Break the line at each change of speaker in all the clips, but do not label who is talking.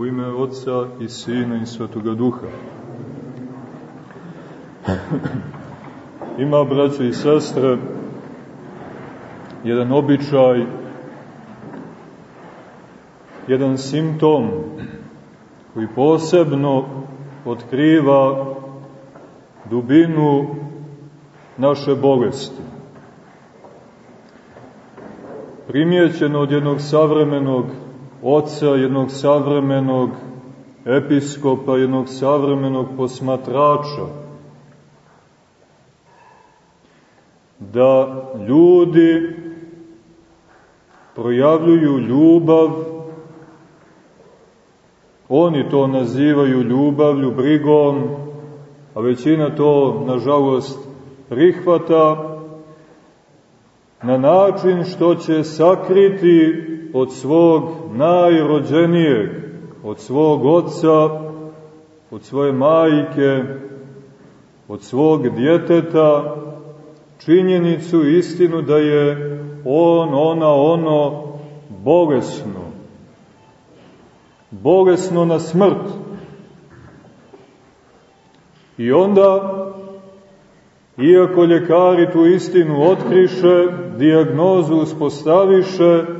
U ime Otca i Sina i Svetoga Duha. Ima, braće i sestre, jedan običaj, jedan simptom koji posebno otkriva dubinu naše bolesti. Primjećeno od jednog savremenog oca, jednog savremenog episkopa, jednog savremenog posmatrača, da ljudi projavljuju ljubav, oni to nazivaju ljubavlju, brigom, a većina to, nažalost, prihvata na način što će sakriti od svog najrođenijeg, od svog oca, od svoje majke, od svog djeteta, činjenicu, istinu da je on, ona, ono bolesno. Bolesno na smrt. I onda, iako ljekari tu istinu otkriše, diagnozu uspostaviše,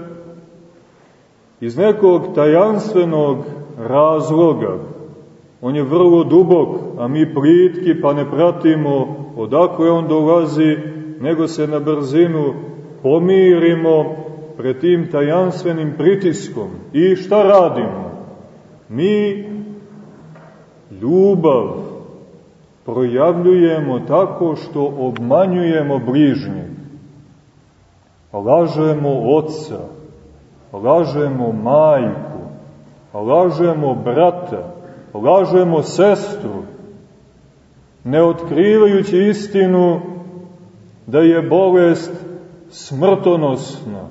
iz nekog tajanstvenog razloga, on je vrlo dubok, a mi plitki pa ne pratimo odakle on dolazi, nego se na brzinu pomirimo pred tim tajanstvenim pritiskom. I šta radimo? Mi ljubav projavljujemo tako što obmanjujemo bližnjeg. Lažemo oca, lažemo majku, lažemo brata, lažemo sestru, ne otkrivajući istinu da je bolest smrtonosna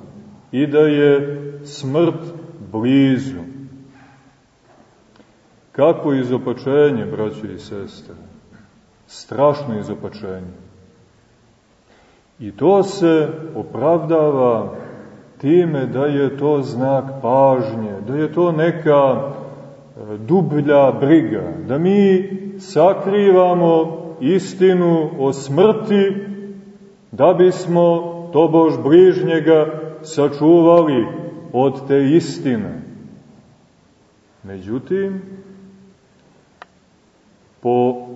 i da je smrt blizu. Kako izopačenje, braći i sestre? Strašno izopačenje. I to se opravdava time da je to znak pažnje, da je to neka e, dublja briga, da mi sakrivamo istinu o smrti da bismo tobož bližnjega sačuvali od te istine. Međutim, po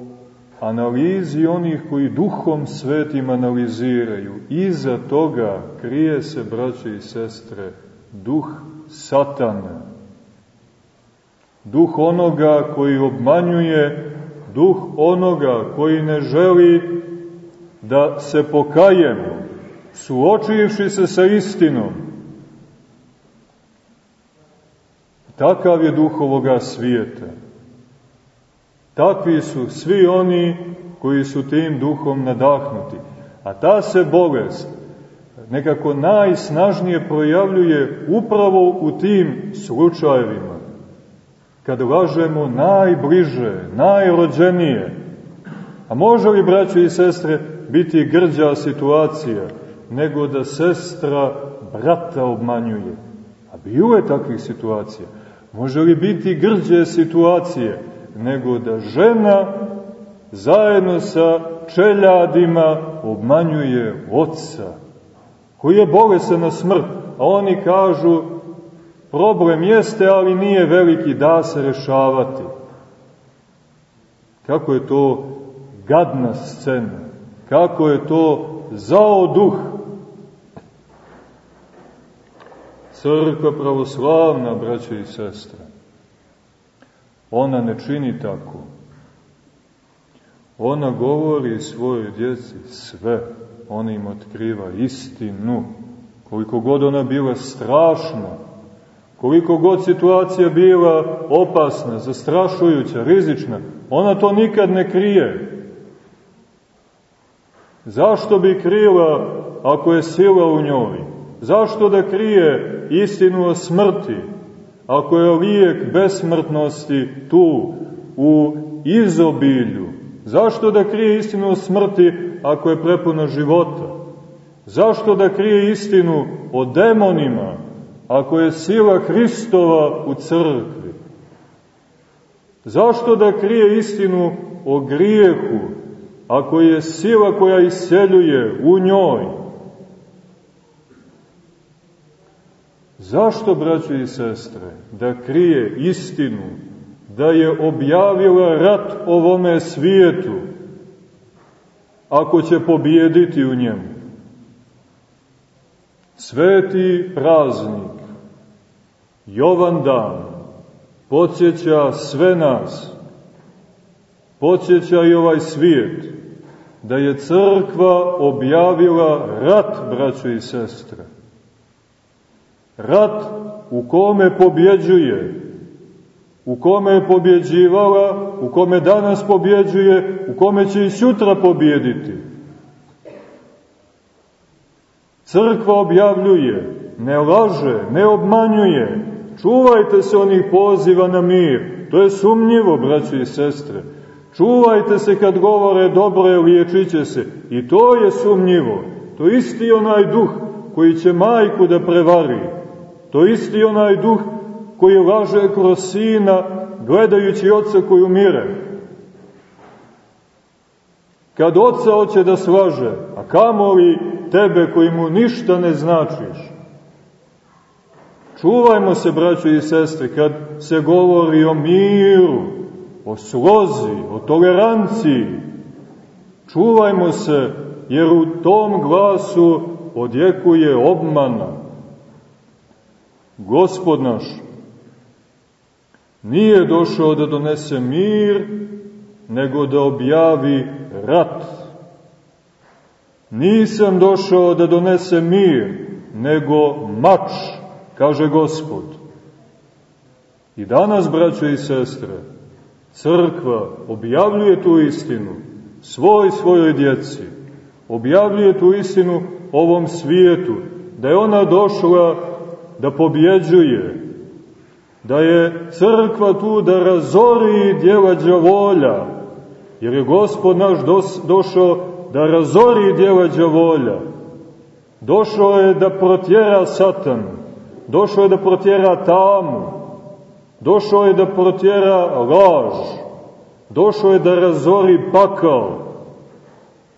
analizi onih koji duhom svetim analiziraju, iza toga krije se, braće i sestre, duh satana. Duh onoga koji obmanjuje, duh onoga koji ne želi da se pokajemo, suočivši se sa istinom. Takav je duh ovoga svijeta. Takvi su svi oni koji su tim duhom nadahnuti. A ta se bolest nekako najsnažnije projavljuje upravo u tim slučajevima. Kad lažemo najbliže, najrođenije. A može li, braćo i sestre, biti grđa situacija nego da sestra brata obmanjuje? A bilo je takvih situacija. Može li biti grđe situacije nego da žena zajedno sa čeljadima obmanjuje oca, koji je bolesan na smrt, a oni kažu problem jeste, ali nije veliki, da se rešavati. Kako je to gadna scena, kako je to zao duh. Crkva pravoslavna, braće i sestre, ona ne čini tako. Ona govori svojoj djeci sve, ona im otkriva istinu, koliko god ona bila strašna, koliko god situacija bila opasna, zastrašujuća, rizična, ona to nikad ne krije. Zašto bi krila ako je sila u njoj? Zašto da krije istinu o smrti, ako je lijek besmrtnosti tu, u izobilju? Zašto da krije istinu o smrti ako je prepuna života? Zašto da krije istinu o demonima ako je sila Hristova u crkvi? Zašto da krije istinu o grijehu, ako je sila koja iseljuje u njoj? Zašto, braćo i sestre, da krije istinu, da je objavila rat ovome svijetu, ako će pobijediti u njemu? Sveti praznik, Jovan dan, podsjeća sve nas, podsjeća i ovaj svijet, da je crkva objavila rat, braćo i sestre. Rat u kome pobjeđuje, u kome je pobjeđivala, u kome danas pobjeđuje, u kome će i sutra pobjediti. Crkva objavljuje, ne laže, ne obmanjuje, čuvajte se onih poziva na mir, to je sumnjivo, braći i sestre. Čuvajte se kad govore dobro je, liječit će se. I to je sumnjivo. To isti onaj duh koji će majku da prevari. To isti onaj duh koji laže kroz sina gledajući oca koji umire. Kad oca hoće da slaže, a kamo li tebe koji mu ništa ne značiš? Čuvajmo se, braćo i sestre, kad se govori o miru, o slozi, o toleranciji. Čuvajmo se, jer u tom glasu odjekuje obmana. Gospod naš nije došao da donese mir, nego da objavi rat. Nisam došao da donese mir, nego mač, kaže Gospod. I danas, braćo i sestre, crkva objavljuje tu istinu svoj svojoj djeci, objavljuje tu istinu ovom svijetu, da je ona došla da pobjeđuje, da je crkva tu da razori djela džavolja, jer je gospod naš došao da razori djela džavolja, došao je da protjera satan, došao je da protjera tamu, došao je da protjera laž, došao je da razori pakao,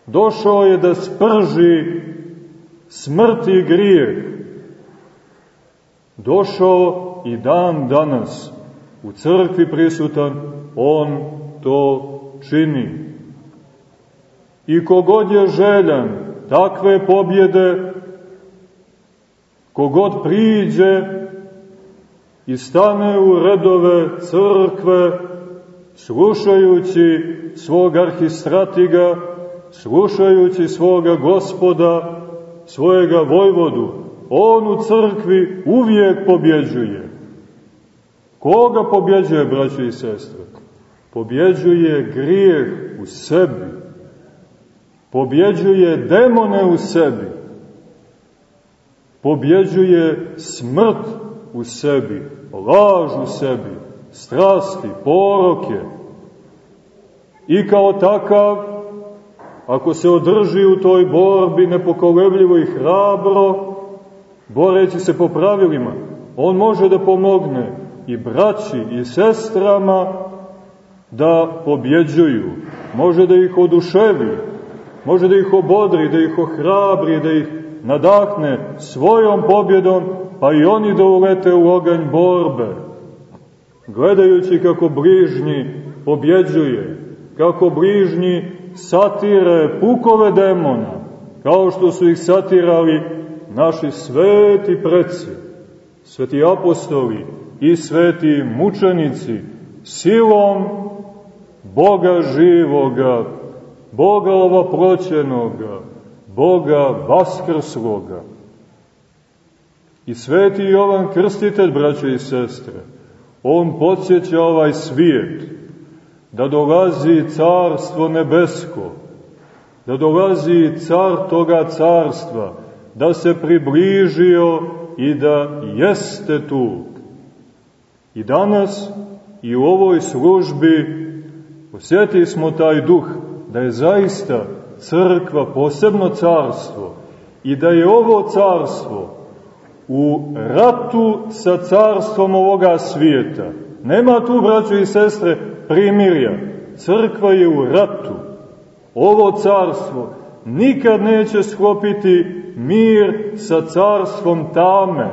došao je da sprži smrt i grijeh, došao i dan danas u crkvi prisutan, on to čini. I kogod je željan takve pobjede, kogod priđe i stane u redove crkve, slušajući svog arhistratiga, slušajući svoga gospoda, svojega vojvodu, on u crkvi uvijek pobjeđuje. Koga pobjeđuje, braćo i sestre? Pobjeđuje grijeh u sebi. Pobjeđuje demone u sebi. Pobjeđuje smrt u sebi, laž u sebi, strasti, poroke. I kao takav, ako se održi u toj borbi nepokolebljivo i hrabro, boreći se po pravilima, on može da pomogne i braći i sestrama da pobjeđuju. Može da ih oduševi, može da ih obodri, da ih ohrabri, da ih nadahne svojom pobjedom, pa i oni da ulete u oganj borbe, gledajući kako bližnji pobjeđuje, kako bližnji satire pukove demona, kao što su ih satirali naši sveti preci, sveti apostoli, i sveti mučenici silom Boga živoga, Boga ovoproćenoga, Boga vaskrsloga. I sveti Jovan Krstitelj, braće i sestre, on podsjeća ovaj svijet da dolazi carstvo nebesko, da dolazi car toga carstva, da se približio i da jeste tu I danas i u ovoj službi osjetili smo taj duh da je zaista crkva posebno carstvo i da je ovo carstvo u ratu sa carstvom ovoga svijeta, Nema tu, braćo i sestre, primirja. Crkva je u ratu. Ovo carstvo nikad neće sklopiti mir sa carstvom tame,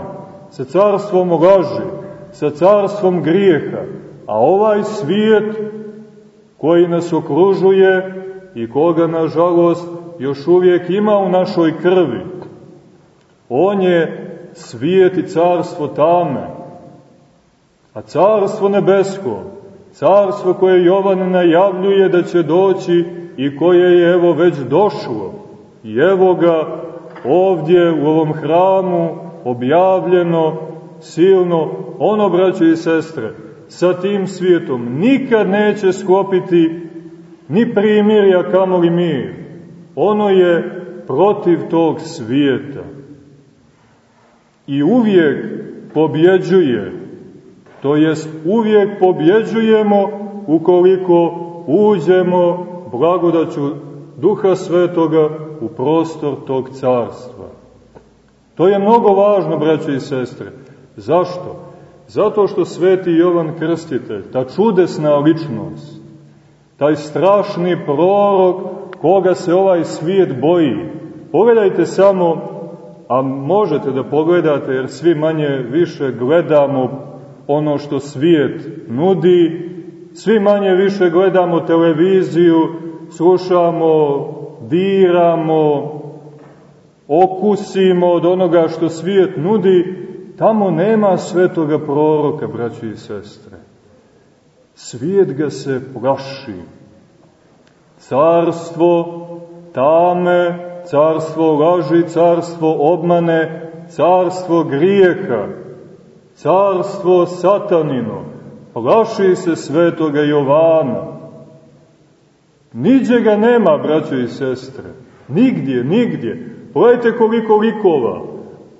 sa carstvom laži, sa carstvom grijeha. A ovaj svijet koji nas okružuje i koga, nažalost, još uvijek ima u našoj krvi, on je svijet i carstvo tame, a carstvo nebesko, carstvo koje Jovan najavljuje da će doći i koje je evo već došlo, i evo ga ovdje u ovom hramu objavljeno silno, ono, braće i sestre, sa tim svijetom nikad neće skopiti ni primirja kamoli mir. Ono je protiv tog svijeta. I uvijek pobjeđuje, to jest uvijek pobjeđujemo ukoliko uđemo blagodaću Duha Svetoga u prostor tog carstva. To je mnogo važno, braće i sestre. Zašto? Zato što sveti Jovan Krstitelj, ta čudesna ličnost, taj strašni prorok koga se ovaj svijet boji, pogledajte samo, a možete da pogledate jer svi manje više gledamo ono što svijet nudi, svi manje više gledamo televiziju, slušamo, diramo, okusimo od onoga što svijet nudi, tamo nema svetoga proroka, braći i sestre. Svijet ga se plaši. Carstvo tame, carstvo laži, carstvo obmane, carstvo grijeha, carstvo satanino, plaši se svetoga Jovana. Niđe ga nema, braćo i sestre. Nigdje, nigdje. Pogledajte koliko likova,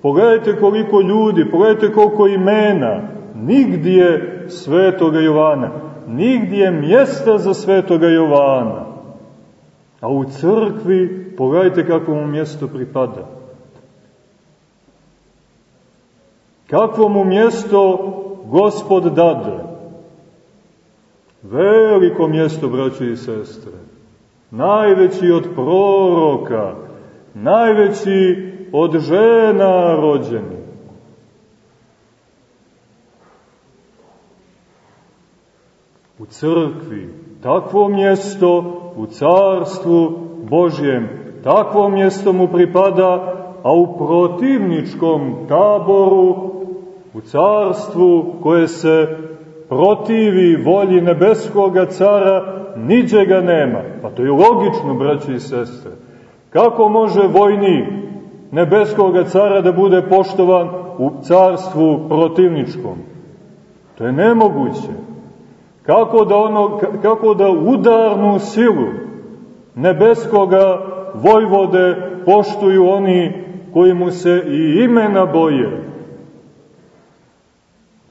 pogledajte koliko ljudi, pogledajte koliko imena. Nigdje svetoga Jovana. Nigdje mjesta za svetoga Jovana. A u crkvi, pogledajte kako mu mjesto pripada. Kakvo mu mjesto gospod dade? Veliko mjesto, braći i sestre. Najveći od proroka, najveći od žena rođeni. U crkvi, takvo mjesto u carstvu Božjem, takvo mjesto mu pripada, a u protivničkom taboru, u carstvu koje se protivi volji nebeskoga cara, niđe ga nema. Pa to je logično, braći i sestre. Kako može vojnik nebeskoga cara da bude poštovan u carstvu protivničkom? To je nemoguće. Kako da, ono, kako da udarnu silu nebeskoga vojvode poštuju oni koji mu se i imena boje?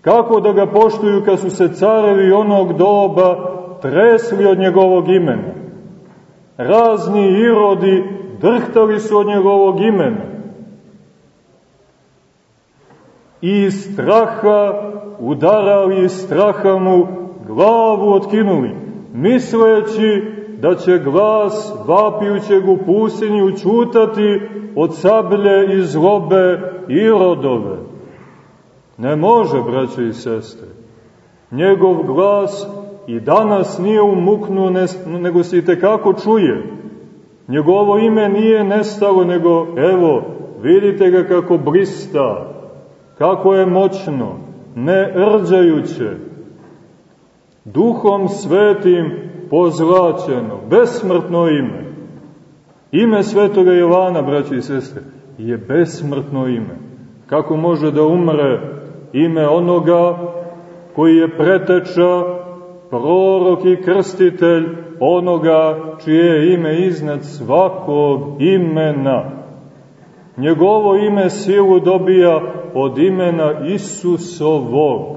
Kako da ga poštuju kad su se carevi onog doba tresli od njegovog imena? Razni irodi drhtali su od njegovog imena. I straha udarali, straha mu glavu otkinuli, misleći da će glas vapijućeg u pustinji učutati od sablje i zlobe Irodove. Ne može, braćo i sestre. Njegov glas i danas nije umuknuo, nego se i tekako čuje. Njegovo ime nije nestalo, nego, evo, vidite ga kako brista, kako je moćno, ne rđajuće, duhom svetim pozlačeno, besmrtno ime. Ime svetoga Jovana, braći i sestre, je besmrtno ime. Kako može da umre ime onoga koji je preteča, prorok i krstitelj onoga čije je ime iznad svakog imena. Njegovo ime silu dobija od imena Isusovog.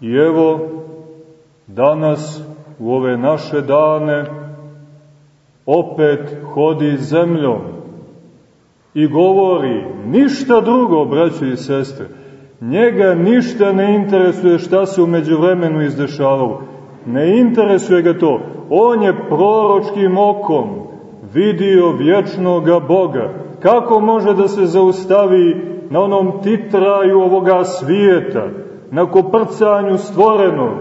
I evo, danas, u ove naše dane, opet hodi zemljom i govori ništa drugo, braćo i sestre. Njega ništa ne interesuje šta se umeđu vremenu izdešavalo. Ne interesuje ga to. On je proročkim okom vidio vječnoga Boga. Kako može da se zaustavi na onom titraju ovoga svijeta, na koprcanju stvorenog?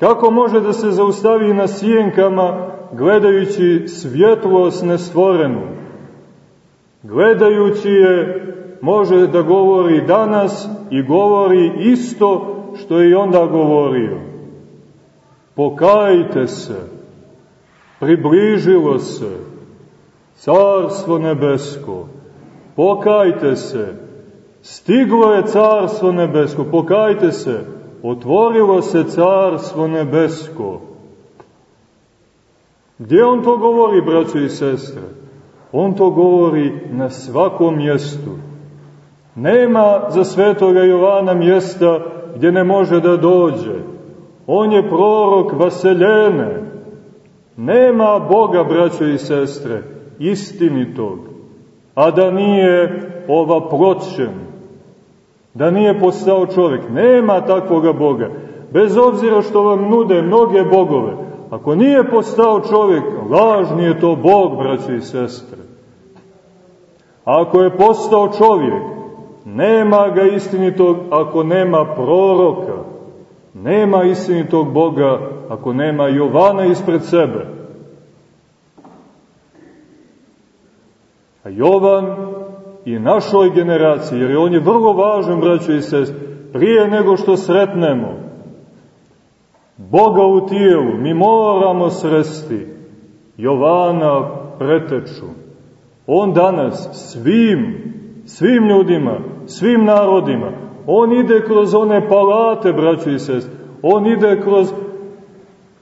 Kako može da se zaustavi na sjenkama gledajući svjetlost nestvorenu? Gledajući je može da govori danas i govori isto što je i onda govorio. Pokajte se, približilo se, carstvo nebesko, pokajte se, stiglo je carstvo nebesko, pokajte se, otvorilo se carstvo nebesko. Gdje on to govori, braćo i sestre? On to govori na svakom mjestu. Nema za svetoga Jovana mjesta gdje ne može da dođe. On je prorok vaseljene. Nema Boga, braćo i sestre, istinitog, a da nije ova ploćen, da nije postao čovjek. Nema takvoga Boga. Bez obzira što vam nude mnoge bogove, ako nije postao čovjek, lažni je to Bog, braćo i sestre. Ako je postao čovjek, nema ga istinitog ako nema proroka. Nema istinitog Boga ako nema Jovana ispred sebe. A Jovan i našoj generaciji, jer on je vrlo važan, braćo i sest, prije nego što sretnemo Boga u tijelu, mi moramo sresti Jovana preteču. On danas svim, svim ljudima, svim narodima, on ide kroz one palate, braćo i sest, on ide kroz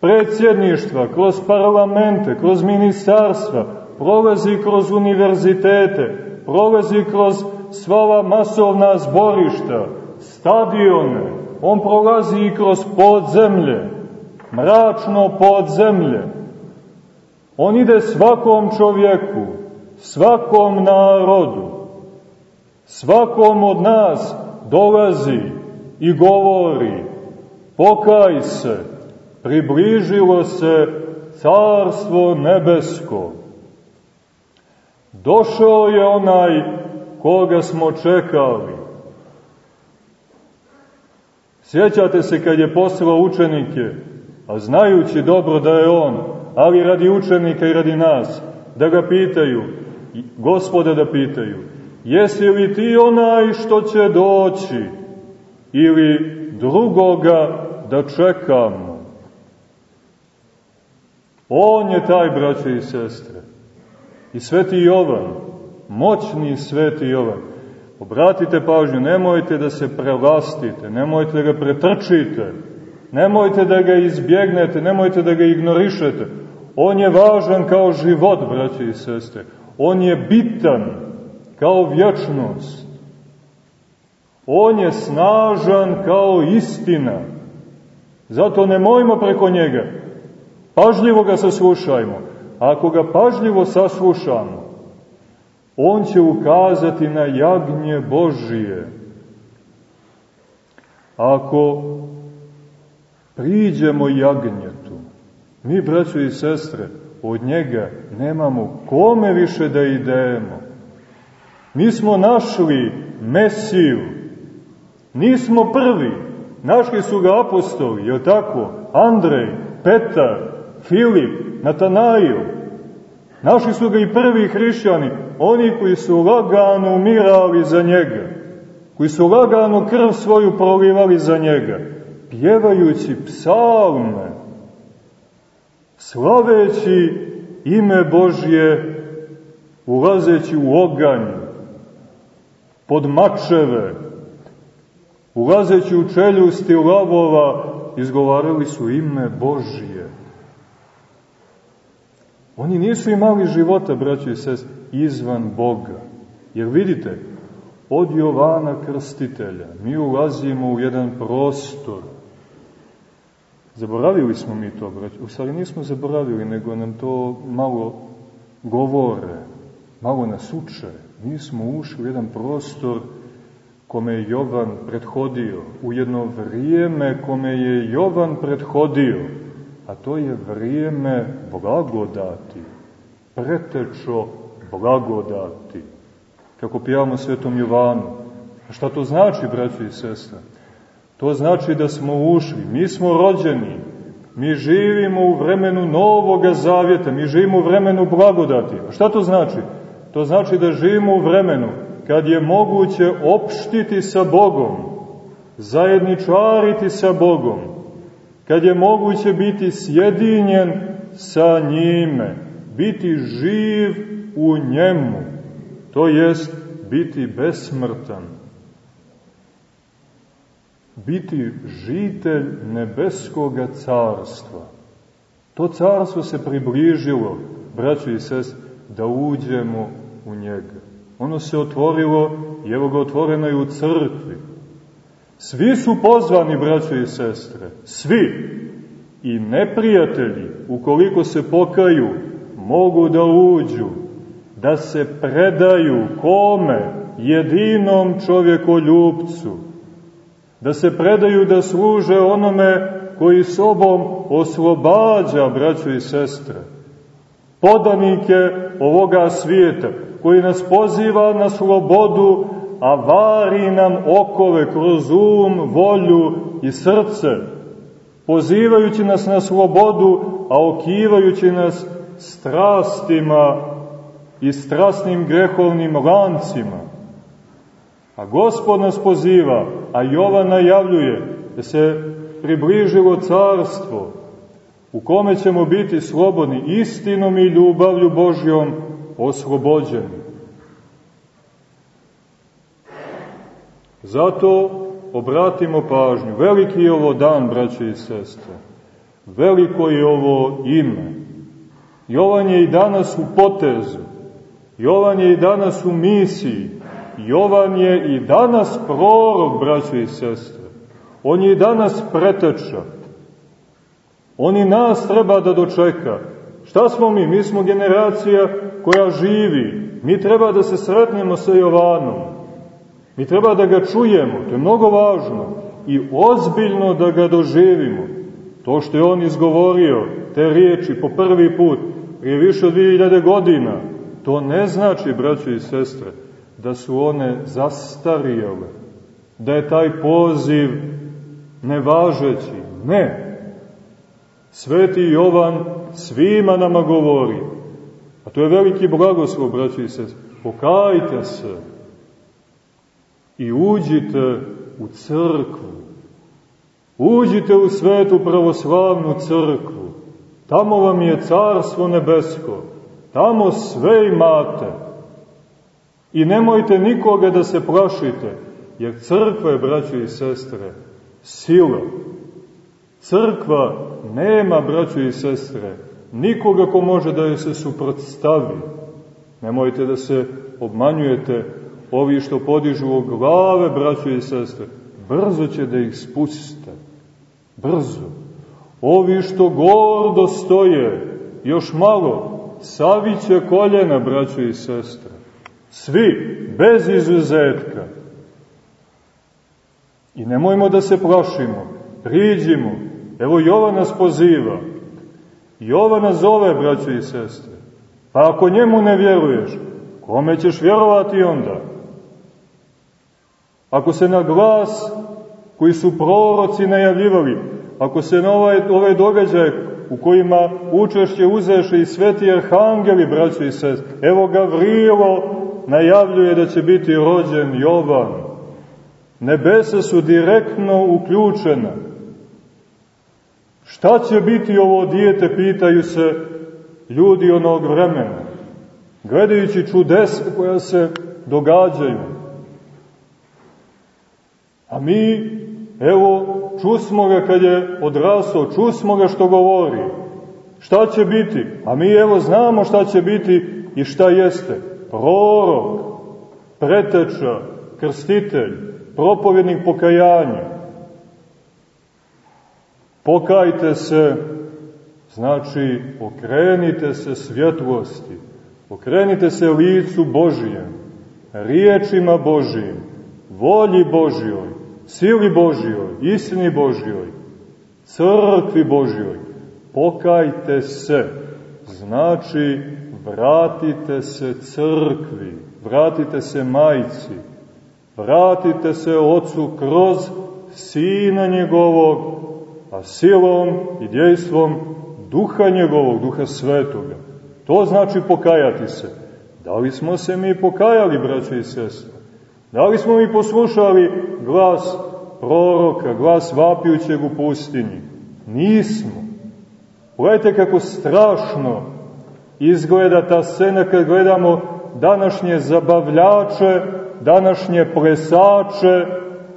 predsjedništva, kroz parlamente, kroz ministarstva, prolazi kroz univerzitete, prolazi kroz sva masovna zborišta, stadione, on prolazi i kroz podzemlje, mračno podzemlje. On ide svakom čovjeku, svakom narodu, svakom od nas dolazi i govori, pokaj se, približilo se carstvo nebesko. Došao je onaj koga smo čekali. Sjećate se kad je poslao učenike, a znajući dobro da je on, ali radi učenika i radi nas, da ga pitaju, gospode da pitaju, jesi li ti onaj što će doći ili drugoga da čekamo? On je taj, braće i sestre. I sveti Jovan, moćni sveti Jovan, obratite pažnju, nemojte da se prelastite, nemojte da ga pretrčite, nemojte da ga izbjegnete, nemojte da ga ignorišete. On je važan kao život, braće i sestre. On je bitan kao vječnost. On je snažan kao istina. Zato ne mojmo preko njega. Pažljivo ga saslušajmo. Ako ga pažljivo saslušamo, on će ukazati na jagnje Božije. Ako priđemo jagnjetu, mi, braćo i sestre, od njega nemamo kome više da idemo. Mi smo našli Mesiju. Nismo prvi. Našli su ga apostoli, je tako? Andrej, Petar, Filip, Natanail. Našli su ga i prvi hrišćani, oni koji su lagano umirali za njega, koji su lagano krv svoju prolivali za njega, pjevajući psalme, slaveći ime Božje, ulazeći u oganj, pod mačeve, ulazeći u čeljusti lavova, izgovarali su ime Božje. Oni nisu imali života, braći i sest, izvan Boga. Jer vidite, od Jovana Krstitelja mi ulazimo u jedan prostor Zaboravili smo mi to, brać. U stvari nismo zaboravili, nego nam to malo govore, malo nas uče. Mi smo ušli u jedan prostor kome je Jovan prethodio, u jedno vrijeme kome je Jovan prethodio, a to je vrijeme blagodati, pretečo blagodati, kako pijamo svetom Jovanu. A šta to znači, braći i sestre? To znači da smo ušli, mi smo rođeni, mi živimo u vremenu Novoga Zavjeta, mi živimo u vremenu blagodati. A šta to znači? To znači da živimo u vremenu kad je moguće opštiti sa Bogom, zajedničariti sa Bogom, kad je moguće biti sjedinjen sa njime, biti živ u njemu, to jest biti besmrtan, biti žitelj nebeskoga carstva. To carstvo se približilo, braćo i sest, da uđemo u njega. Ono se otvorilo i evo ga otvoreno je u crkvi. Svi su pozvani, braćo i sestre, svi. I neprijatelji, ukoliko se pokaju, mogu da uđu, da se predaju kome? Jedinom čovjekoljubcu. Da se predaju da služe onome koji sobom oslobađa, braćo i sestre. Podanike ovoga svijeta, koji nas poziva na slobodu, a vari nam okove kroz um, volju i srce, pozivajući nas na slobodu, a okivajući nas strastima i strasnim grehovnim lancima. A Gospod nas poziva, a Jovan najavljuje da se približilo carstvo u kome ćemo biti slobodni istinom i ljubavlju Božjom oslobođeni. Zato obratimo pažnju. Veliki je ovo dan, braće i sestre. Veliko je ovo ime. Jovan je i danas u potezu. Jovan je i danas u misiji. Jovan je i danas prorok, braće i sestre. On je i danas preteča. On i nas treba da dočeka. Šta smo mi? Mi smo generacija koja živi. Mi treba da se sretnemo sa Jovanom. Mi treba da ga čujemo, to je mnogo važno. I ozbiljno da ga doživimo. To što je on izgovorio, te riječi po prvi put, prije više od 2000 godina, to ne znači, braćo i sestre, da su one zastarijale, da je taj poziv nevažeći. Ne. Sveti Jovan svima nama govori, a to je veliki blagoslov, braćo i sestre, pokajte se i uđite u crkvu. Uđite u svetu pravoslavnu crkvu. Tamo vam je carstvo nebesko. Tamo sve imate. I nemojte nikoga da se plašite, jer crkva je, braćo i sestre, sila. Crkva nema, braćo i sestre, nikoga ko može da je se suprotstavi. Nemojte da se obmanjujete ovi što podižu glave, braćo i sestre, brzo će da ih spuste. Brzo. Ovi što gordo stoje, još malo, saviće koljena, braćo i sestre. Svi, bez izuzetka. I nemojmo da se plašimo, priđimo. Evo Jovan nas poziva. Jovan nas zove, braćo i sestre. Pa ako njemu ne vjeruješ, kome ćeš vjerovati onda? Ako se na glas koji su proroci najavljivali, ako se na ovaj, ovaj događaj u kojima učešće uzeše i sveti arhangeli, braćo i sest, evo Gavrilo najavljuje da će biti rođen Jovan. Nebesa su direktno uključena. Šta će biti ovo dijete, pitaju se ljudi onog vremena, gledajući čudesa koja se događaju. A mi, evo, čusmo ga kad je odrastao, čusmo ga što govori. Šta će biti? A mi, evo, znamo šta će biti i šta jeste. Prorok, preteča, krstitelj, propovjednik pokajanja. Pokajte se, znači okrenite se svjetlosti, okrenite se licu Božijem, riječima Božijim, volji Božijoj, sili Božijoj, istini Božijoj, crkvi Božijoj. Pokajte se, znači vratite se crkvi, vratite se majci, vratite se ocu kroz sina njegovog, a silom i djejstvom duha njegovog, duha svetoga. To znači pokajati se. Da li smo se mi pokajali, braće i sestre? Da li smo mi poslušali glas proroka, glas vapijućeg u pustinji? Nismo. Pogledajte kako strašno izgleda ta scena kad gledamo današnje zabavljače, današnje plesače,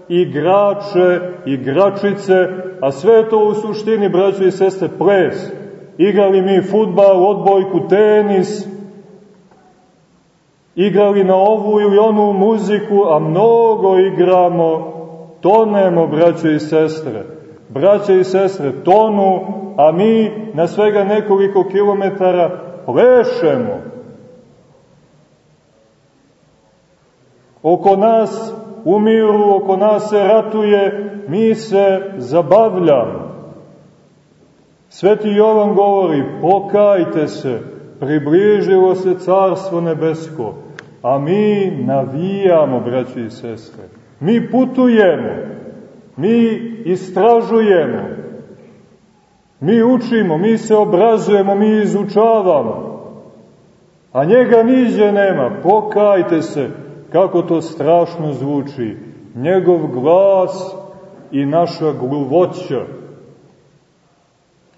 igrače, igračice, a sve to u suštini, braćo i sestre, ples. Igrali mi futbal, odbojku, tenis, igrali na ovu ili onu muziku, a mnogo igramo, tonemo, braćo i sestre. Braćo i sestre tonu, a mi na svega nekoliko kilometara plešemo. Oko nas umiru, oko nas se ratuje, mi se zabavljamo. Sveti Jovan govori, pokajte se, približilo se carstvo nebesko, a mi navijamo, braći i sestre. Mi putujemo, mi istražujemo, mi učimo, mi se obrazujemo, mi izučavamo. A njega niđe nema, pokajte se, kako to strašno zvuči. Njegov glas i naša gluvoća.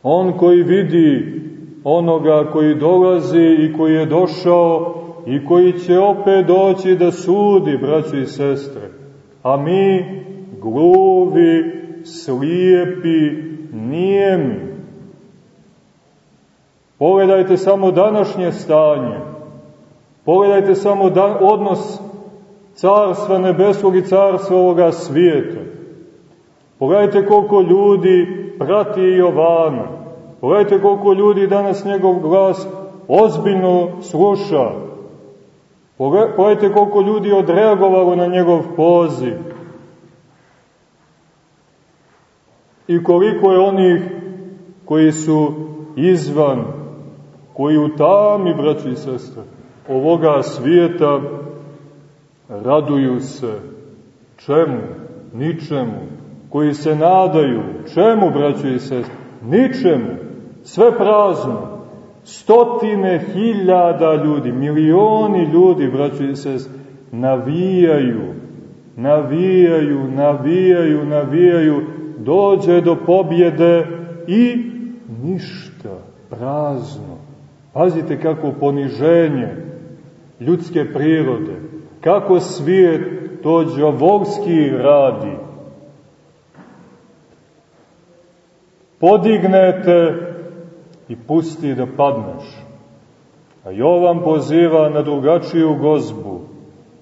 On koji vidi onoga koji dolazi i koji je došao i koji će opet doći da sudi, braći i sestre. A mi, gluvi, slijepi, nijemi. Pogledajte samo današnje stanje. Pogledajte samo da, odnos carstva nebeskog i carstva ovoga svijeta. Pogledajte koliko ljudi prati Jovana. Pogledajte koliko ljudi danas njegov glas ozbiljno sluša. Pogledajte koliko ljudi odreagovalo na njegov poziv. I koliko je onih koji su izvan, koji u tami, braći i sestre, ovoga svijeta raduju se čemu? Ničemu. Koji se nadaju čemu, braćo i sest? Ničemu. Sve prazno. Stotine hiljada ljudi, milioni ljudi, braćo i sest, navijaju, navijaju, navijaju, navijaju, dođe do pobjede i ništa, prazno. Pazite kako poniženje ljudske prirode, kako svijet to džavolski radi. Podignete i pusti da padneš. A Jovan poziva na drugačiju gozbu,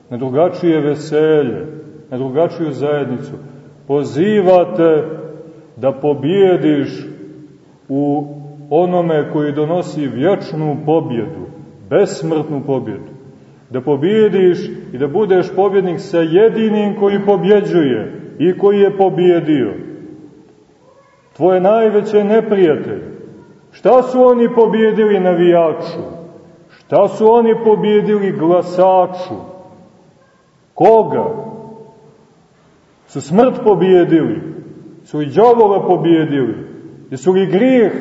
na drugačije veselje, na drugačiju zajednicu. Pozivate da pobjediš u onome koji donosi vječnu pobjedu, besmrtnu pobjedu da pobjediš i da budeš pobjednik sa jedinim koji pobjeđuje i koji je pobjedio. Tvoje najveće neprijatelje. Šta su oni pobjedili navijaču? Šta su oni pobjedili glasaču? Koga? Su smrt pobjedili? Su li džavola pobjedili? Jesu li grijeh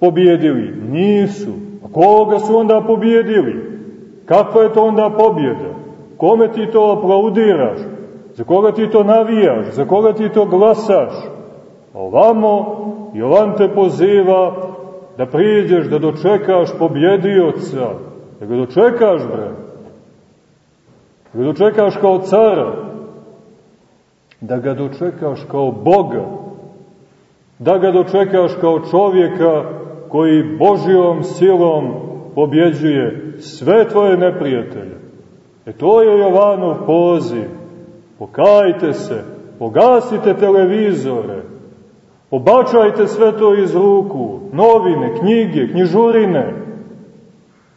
pobjedili? Nisu. A koga su onda pobjedili? Kakva je to onda pobjeda? Kome ti to aplaudiraš? Za koga ti to navijaš? Za koga ti to glasaš? Ovamo Jovan te poziva da priđeš, da dočekaš pobjedioca, da ga dočekaš, bre. Da ga dočekaš kao cara, da ga dočekaš kao Boga, da ga dočekaš kao čovjeka koji Božijom silom pobjeđuje sve tvoje neprijatelje. E to je Jovanov poziv. Pokajte se, pogasite televizore, Obačajte sve to iz ruku, novine, knjige, knjižurine.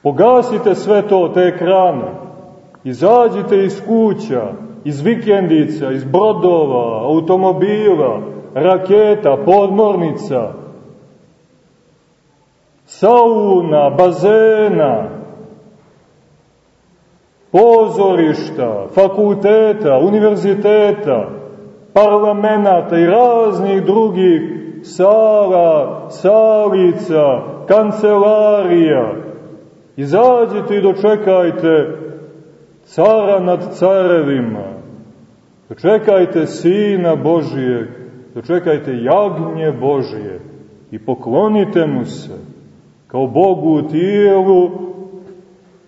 Pogasite sve to, te ekrane. Izađite iz kuća, iz vikendica, iz brodova, automobila, raketa, podmornica, sauna, bazena, pozorišta, fakulteta, univerziteta, parlamenta i raznih drugih sala, salica, kancelarija. Izađite i dočekajte cara nad carevima, dočekajte Sina Božijeg, dočekajte jagnje Božije i poklonite mu se. Kao Bogu u tijelu,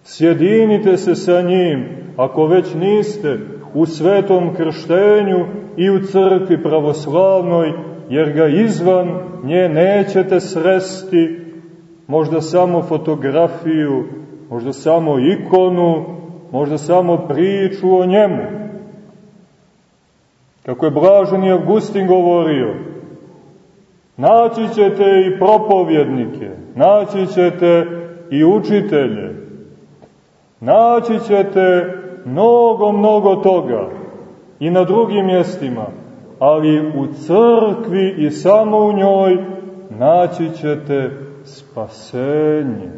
sjedinite se sa njim, ako već niste, u svetom krštenju i u crkvi pravoslavnoj, jer ga izvan nje nećete sresti, možda samo fotografiju, možda samo ikonu, možda samo priču o njemu. Kako je Blaženi Augustin govorio, naći ćete i propovjednike, naći ćete i učitelje, naći ćete mnogo, mnogo toga i na drugim mjestima, ali u crkvi i samo u njoj naći ćete spasenje.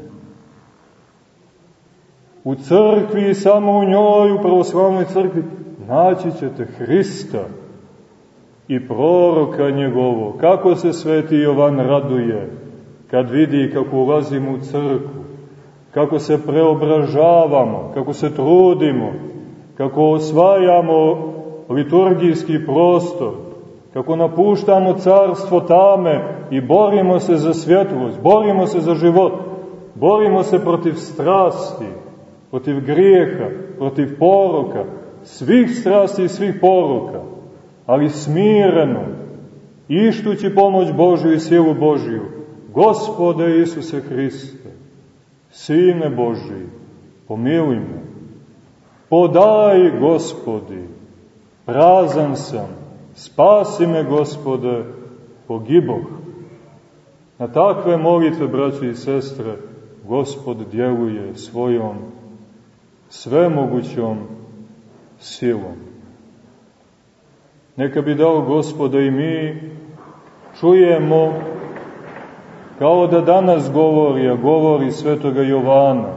U crkvi i samo u njoj, u pravoslavnoj crkvi, naći ćete Hrista i proroka njegovo. Kako se sveti Jovan raduje kad vidi kako ulazimo u crkvu, kako se preobražavamo, kako se trudimo, kako osvajamo liturgijski prostor, kako napuštamo carstvo tame i borimo se za svjetlost, borimo se za život, borimo se protiv strasti, protiv grijeha, protiv poroka, svih strasti i svih poroka, ali smireno, ištući pomoć Božju i silu Božju, Gospode Isuse Hriste, Sine Boži, pomiluj me, podaj Gospodi, prazan sam, spasi me Gospode, pogiboh. Na takve molitve, braći i sestre, Gospod djeluje svojom svemogućom silom. Neka bi dao Gospoda i mi čujemo kao da danas govori, a govori svetoga Jovana,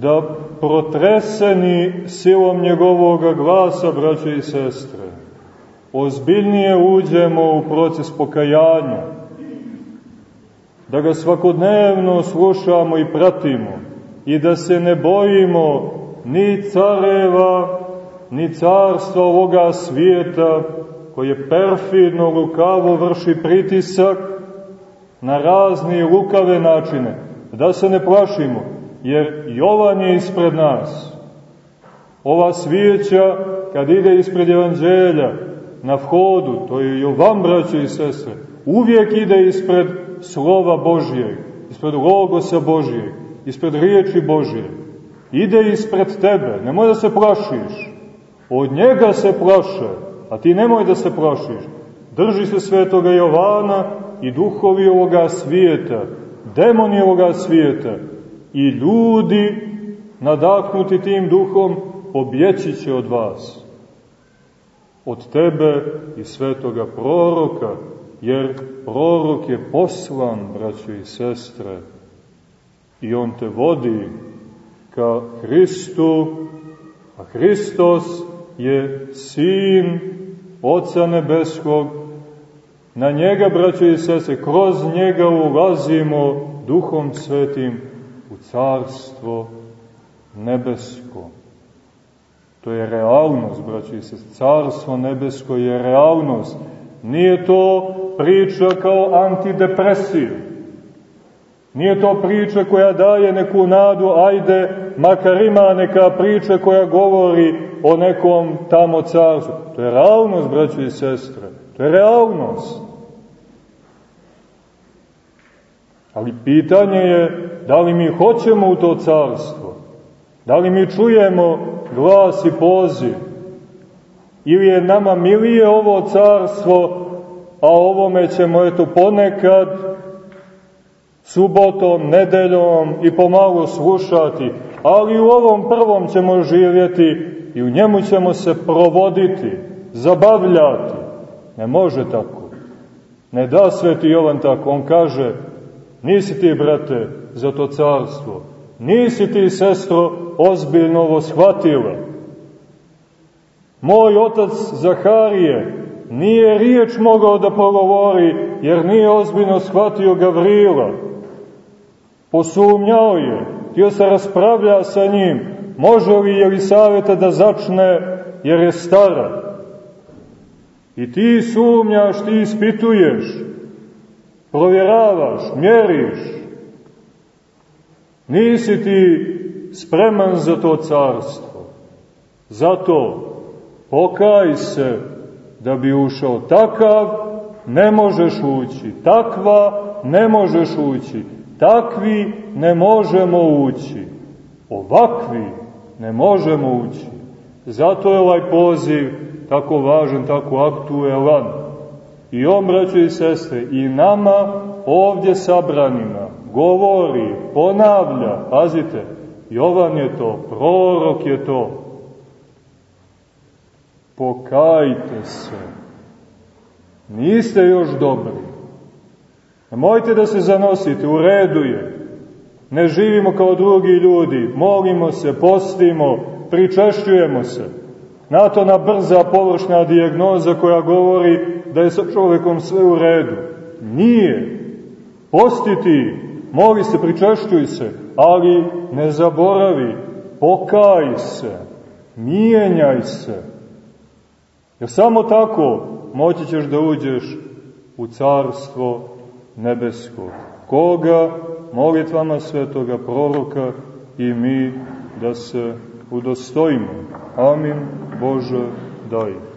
da protreseni silom njegovog glasa, braće i sestre, ozbiljnije uđemo u proces pokajanja, da ga svakodnevno slušamo i pratimo i da se ne bojimo ni careva, ni carstva ovoga svijeta, koje perfidno lukavo vrši pritisak na razne lukave načine, da se ne plašimo, jer Jovan je ispred nas. Ova svijeća, kad ide ispred evanđelja, na vhodu, to je Jovan, braće i sestre, uvijek ide ispred slova Božijeg, ispred logosa Božijeg, ispred riječi Božije. Ide ispred tebe, nemoj da se plašiš. Od njega se plaše, a ti nemoj da se plašiš. Drži se svetoga Jovana i duhovi ovoga svijeta, demoni ovoga svijeta i ljudi nadahnuti tim duhom pobjeći će od vas. Od tebe i svetoga proroka, jer prorok je poslan, braćo i sestre, i on te vodi ka Hristu, a Hristos je Sin Oca Nebeskog, na njega, braćo i sese, kroz njega ulazimo Duhom Svetim u Carstvo Nebesko. To je realnost, braćo i sese. Carstvo Nebesko je realnost. Nije to priča kao antidepresiv. Nije to priča koja daje neku nadu, ajde, makar ima neka priča koja govori o nekom tamo carstvu. To je realnost, braćo i sestre. Realnost. Ali pitanje je da li mi hoćemo u to carstvo? Da li mi čujemo glas i poziv? Ili je nama milije ovo carstvo a ovome ćemo eto ponekad subotom, nedeljom i pomalo slušati, ali u ovom prvom ćemo živjeti i u njemu ćemo se provoditi, zabavljati. Ne može tako. Ne da sveti Jovan tako. On kaže, nisi ti, brate, za to carstvo. Nisi ti, sestro, ozbiljno ovo shvatila. Moj otac Zaharije nije riječ mogao da progovori, jer nije ozbiljno shvatio Gavrila. Posumnjao je, htio se raspravlja sa njim, može li Jelisaveta da začne, jer je stara. I ti sumnjaš, ti ispituješ, provjeravaš, mjeriš. Nisi ti spreman za to carstvo. Zato pokaj se da bi ušao takav, ne možeš ući. Takva, ne možeš ući. Takvi, ne možemo ući. Ovakvi, ne možemo ući. Zato je ovaj poziv tako važan, tako aktuelan. I on, braćo i sestre, i nama ovdje sabranima govori, ponavlja, pazite, Jovan je to, prorok je to, pokajte se. Niste još dobri. Nemojte da se zanosite, u redu je. Ne živimo kao drugi ljudi, molimo se, postimo, pričešćujemo se. Na to na brza površna dijagnoza koja govori da je sa čovekom sve u redu. Nije. Postiti, moli se, pričešćuj se, ali ne zaboravi, pokaj se, mijenjaj se. Jer samo tako moći ćeš da uđeš u carstvo nebesko. Koga molitvama svetoga proroka i mi da se udostojimo. Amin Božo doj.